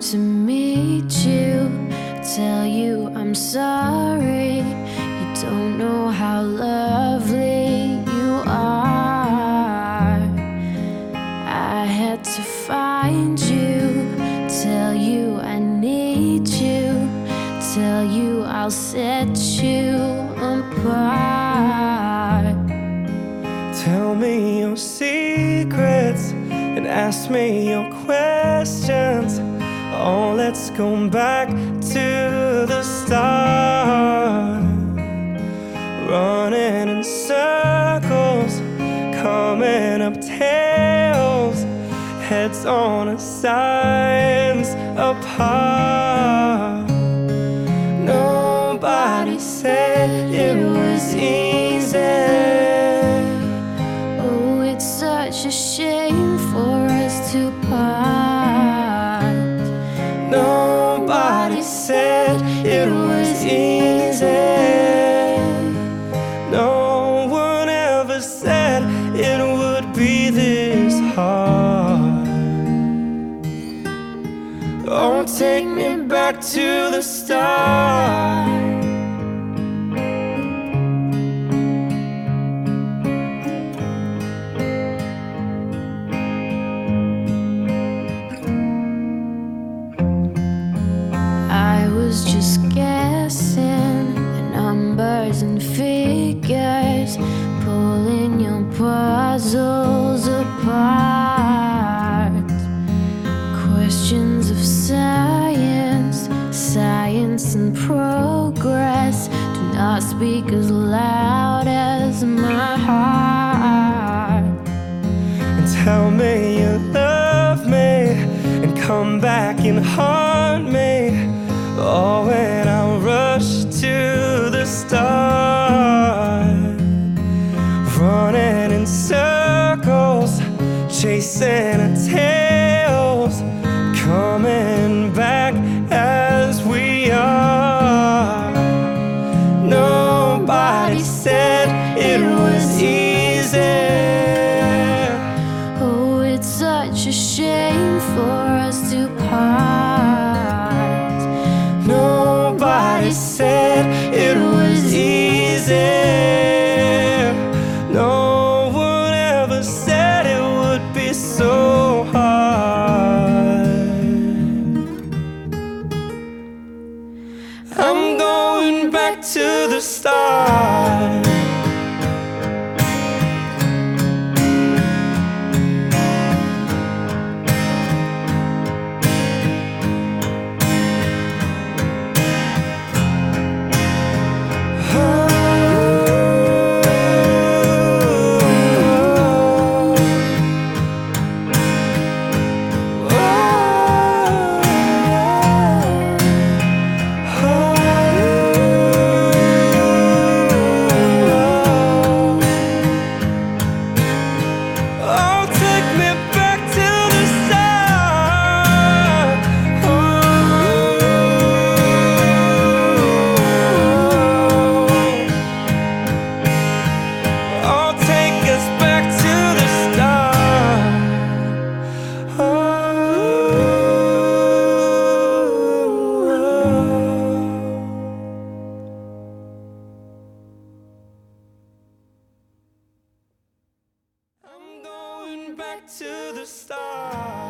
to meet you, tell you I'm sorry. You don't know how lovely you are. I had to find you, tell you I need you, tell you I'll set you apart. Tell me your secrets and ask me your questions. Oh, let's go back to the start. Running in circles, coming up tails, heads on a sides apart. Nobody said it was easy. Oh, it's such a shame it was easy. No one ever said it would be this hard. Oh, take me back to the start. Puzzles apart. Questions of science, science and progress do not speak as loud as my heart. and tell me you love me and come back and haunt chasing our tails, coming back as we are. Nobody said it was easy. Oh, it's such a shame for us to part. Nobody said it was easy. I'm going back to the start. Back to the start.